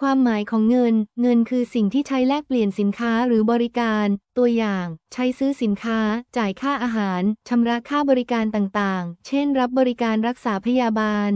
ความหมายของเงิน เงินคือสิ่งที่ใช้แลกเปลี่ยนสินค้าหรือบริการ ตัวอย่าง ใช้ซื้อสินค้า จ่ายค่าอาหาร ชำระค่าบริการต่างๆ เช่น รับบริการรักษาพยาบาล